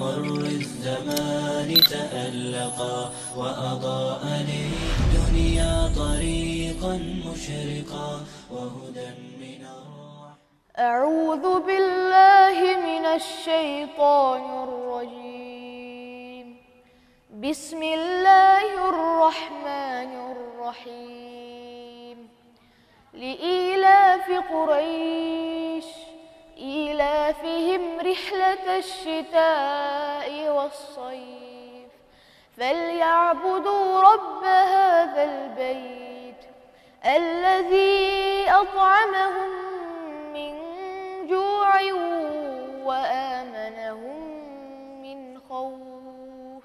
مر الزمان تألقا وأضاء للدنيا طريقا مشرقا وهدى من الرحمن. أعوذ بالله من الشيطان الرجيم. بسم الله الرحمن الرحيم. لإيلاف قريش رحلة الشتاء والصيف. فليعبدوا رب هذا البيت الذي أطعمهم من جوع وآمنهم من خوف.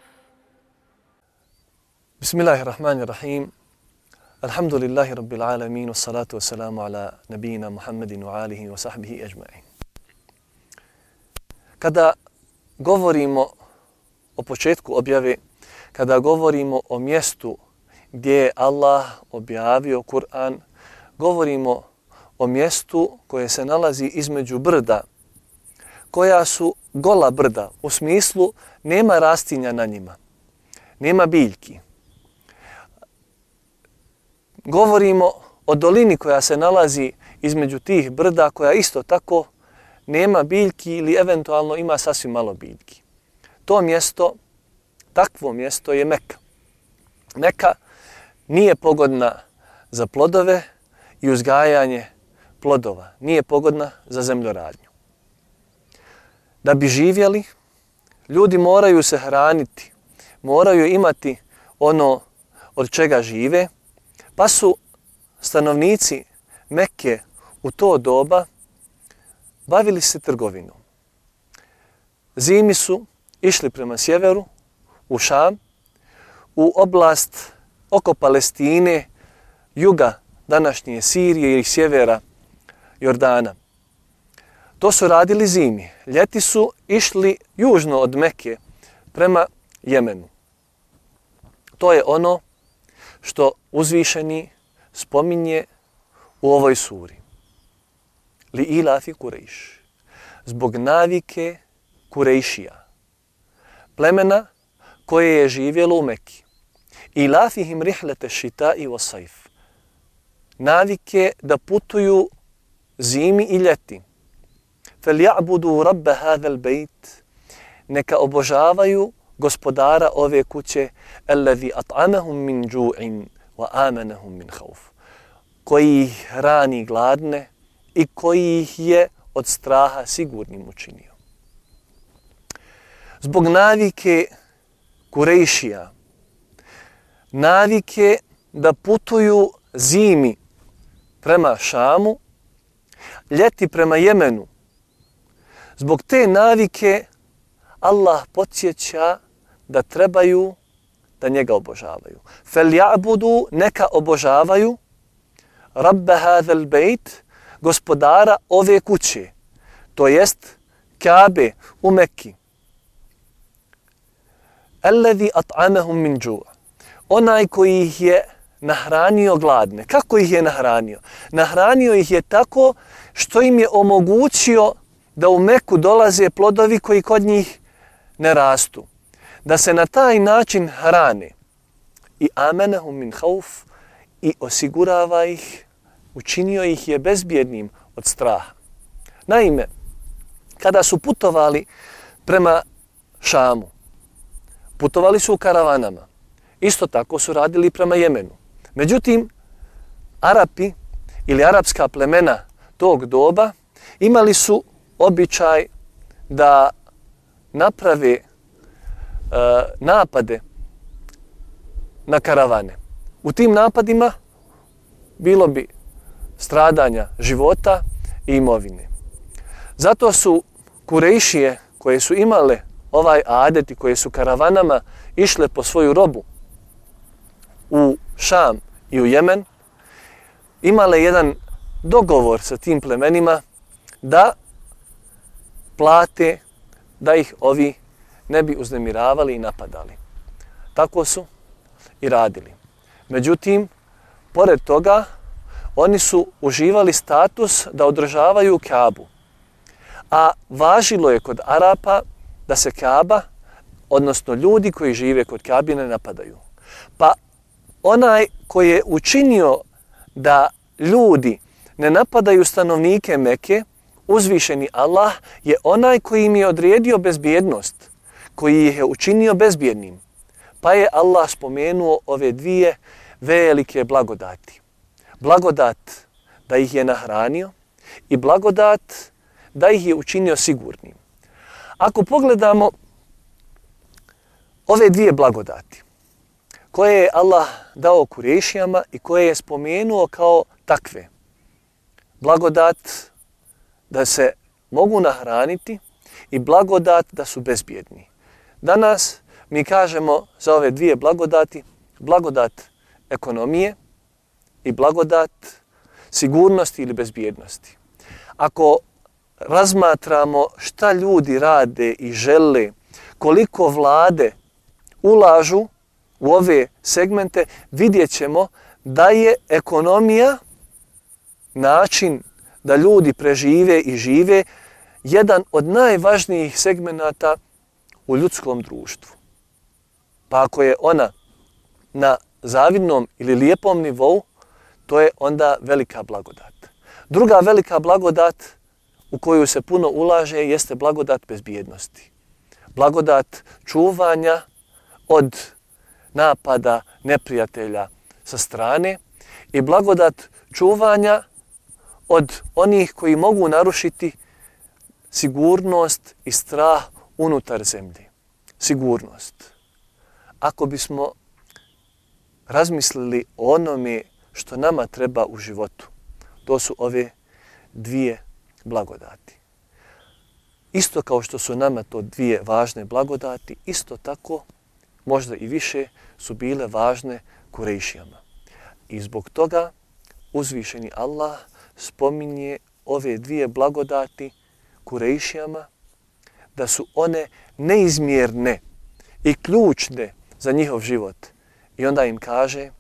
بسم الله الرحمن الرحيم. الحمد لله رب العالمين والصلاة والسلام على نبينا محمد وآله وصحبه أجمعين. Kada govorimo o početku objave, kada govorimo o mjestu gdje je Allah objavio Kur'an, govorimo o mjestu koje se nalazi između brda, koja su gola brda, u smislu nema rastinja na njima, nema biljki. Govorimo o dolini koja se nalazi između tih brda, koja isto tako nema biljki ili eventualno ima sasvim malo biljki. To mjesto, takvo mjesto je Meka. Meka nije pogodna za plodove i uzgajanje plodova. Nije pogodna za zemljoradnju. Da bi živjeli, ljudi moraju se hraniti, moraju imati ono od čega žive, pa su stanovnici Mekke u to doba bavili se trgovinom. Zimi su išli prema sjeveru, u Šam, u oblast oko Palestine, juga današnje Sirije i sjevera Jordana. To su radili zimi. Ljeti su išli južno od Mekke prema Jemenu. To je ono što uzvišeni spominje u ovoj suri li ilafi kurejš. Zbog navike kurejšija. Plemena koje je živjelo u Mekki. Ilafihim rihlete šita i osajf. Navike da putuju zimi i ljeti. Fel ja'budu rabbe hadel bejt. Neka obožavaju gospodara ove kuće alladhi at'amahum min ju'in wa amanahum min khawf koji ih hrani gladne i koji ih je od straha sigurnim učinio. Zbog navike Kurejšija, navike da putuju zimi prema Šamu, ljeti prema Jemenu, zbog te navike Allah podsjeća da trebaju da njega obožavaju. Fel ja'budu neka obožavaju Rabbe hadhel bejt, gospodara ove kuće, to jest Kabe u Mekki. Alladhi at'amahum min ju' Onaj koji ih je nahranio gladne. Kako ih je nahranio? Nahranio ih je tako što im je omogućio da u Meku dolaze plodovi koji kod njih ne rastu. Da se na taj način hrane. I amenahum min hauf i osigurava ih učinio ih je bezbjednim od straha. Naime, kada su putovali prema Šamu, putovali su u karavanama. Isto tako su radili prema Jemenu. Međutim, Arapi ili arapska plemena tog doba imali su običaj da naprave e, napade na karavane. U tim napadima bilo bi stradanja života i imovine. Zato su kurejšije koje su imale ovaj adet i koje su karavanama išle po svoju robu u Šam i u Jemen, imale jedan dogovor sa tim plemenima da plate da ih ovi ne bi uznemiravali i napadali. Tako su i radili. Međutim, pored toga, oni su uživali status da održavaju Kabu. A važilo je kod Arapa da se Kaba, odnosno ljudi koji žive kod Kabine, napadaju. Pa onaj koji je učinio da ljudi ne napadaju stanovnike Meke, uzvišeni Allah je onaj koji im je odredio bezbjednost, koji ih je učinio bezbjednim. Pa je Allah spomenuo ove dvije velike blagodati. Blagodat da ih je nahranio i blagodat da ih je učinio sigurnim. Ako pogledamo ove dvije blagodati koje je Allah dao kurešijama i koje je spomenuo kao takve. Blagodat da se mogu nahraniti i blagodat da su bezbjedni. Danas mi kažemo za ove dvije blagodati, blagodat ekonomije i blagodat sigurnosti ili bezbjednosti. Ako razmatramo šta ljudi rade i žele, koliko vlade ulažu u ove segmente, vidjet ćemo da je ekonomija način da ljudi prežive i žive jedan od najvažnijih segmenata u ljudskom društvu. Pa ako je ona na zavidnom ili lijepom nivou, to je onda velika blagodat. Druga velika blagodat u koju se puno ulaže jeste blagodat bezbjednosti. Blagodat čuvanja od napada neprijatelja sa strane i blagodat čuvanja od onih koji mogu narušiti sigurnost i strah unutar zemlje. Sigurnost. Ako bismo razmislili o onome što nama treba u životu, to su ove dvije blagodati. Isto kao što su nama to dvije važne blagodati, isto tako, možda i više, su bile važne kurejšijama. I zbog toga uzvišeni Allah spominje ove dvije blagodati kurejšijama, da su one neizmjerne i ključne za njihov život. I onda im kaže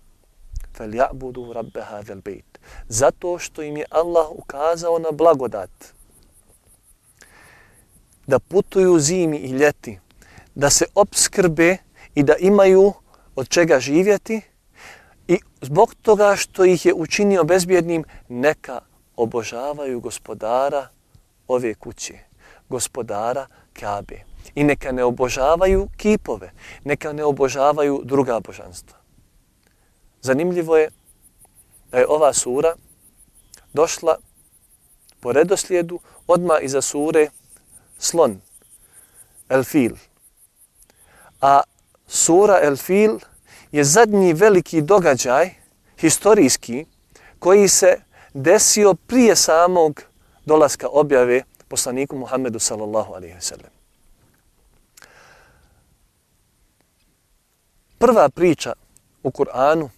فَلْيَعْبُدُوا رَبَّ هَذَا الْبَيْتِ Zato što im je Allah ukazao na blagodat da putuju zimi i ljeti, da se obskrbe i da imaju od čega živjeti i zbog toga što ih je učinio bezbjednim, neka obožavaju gospodara ove kuće, gospodara Kabe. I neka ne obožavaju kipove, neka ne obožavaju druga božanstva. Zanimljivo je da je ova sura došla po redoslijedu odma iza sure Slon, El Fil. A sura El Fil je zadnji veliki događaj, historijski, koji se desio prije samog dolaska objave poslaniku Muhammedu sallallahu alaihi sallam. Prva priča u Kur'anu,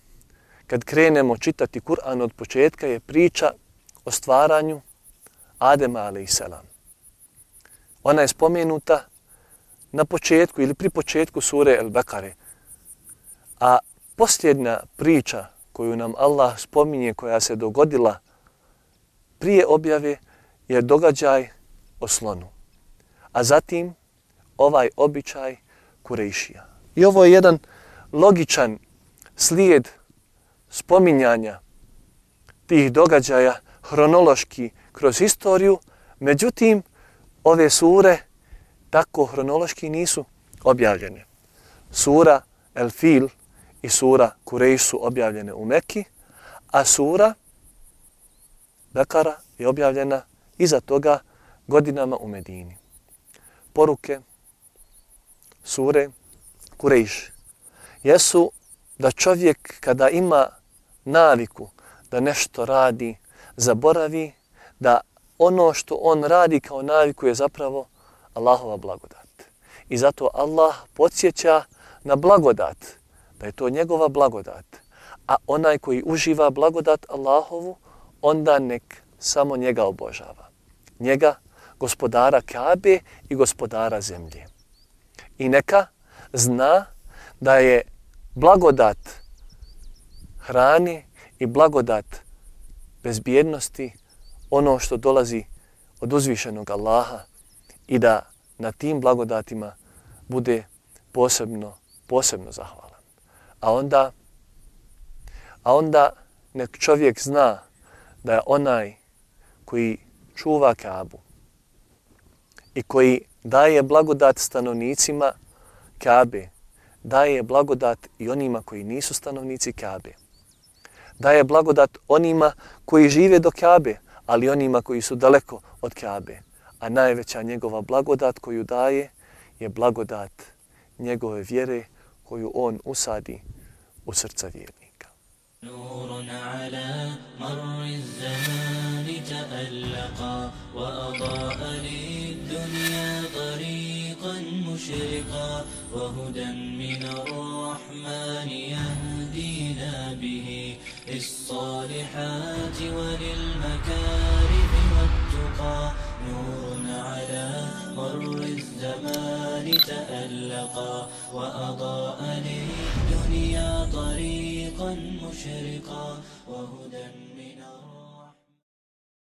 kad krenemo čitati Kur'an od početka, je priča o stvaranju Adema a.s. Ona je spomenuta na početku ili pri početku sure El Bekare. A posljedna priča koju nam Allah spominje, koja se dogodila prije objave, je događaj o slonu. A zatim ovaj običaj Kurejšija. I ovo je jedan logičan slijed spominjanja tih događaja hronološki kroz historiju, međutim, ove sure tako hronološki nisu objavljene. Sura El Fil i sura Kurejš su objavljene u Mekki, a sura Bekara je objavljena iza toga godinama u Medini. Poruke sure Kurejš jesu da čovjek kada ima naviku da nešto radi, zaboravi da ono što on radi kao naviku je zapravo Allahova blagodat. I zato Allah podsjeća na blagodat, da je to njegova blagodat. A onaj koji uživa blagodat Allahovu, onda nek samo njega obožava. Njega, gospodara Kabe i gospodara zemlje. I neka zna da je blagodat hrane i blagodat bezbjednosti ono što dolazi od uzvišenog Allaha i da na tim blagodatima bude posebno, posebno zahvalan. A onda, a onda nek čovjek zna da je onaj koji čuva Kabu i koji daje blagodat stanovnicima Kabe, daje blagodat i onima koji nisu stanovnici Kabe Daje blagodat onima koji žive do Kabe, ali onima koji su daleko od Kabe. A najveća njegova blagodat koju daje je blagodat njegove vjere koju on usadi u srca vjernika. نور على مر الزمان تألقا وأضاء للدنيا طريقا مشرقا وهدى من الرحمن للصالحات وللمكارم والتقى نور على مر الزمان تألقا وأضاء للدنيا طريقا مشرقا وهدى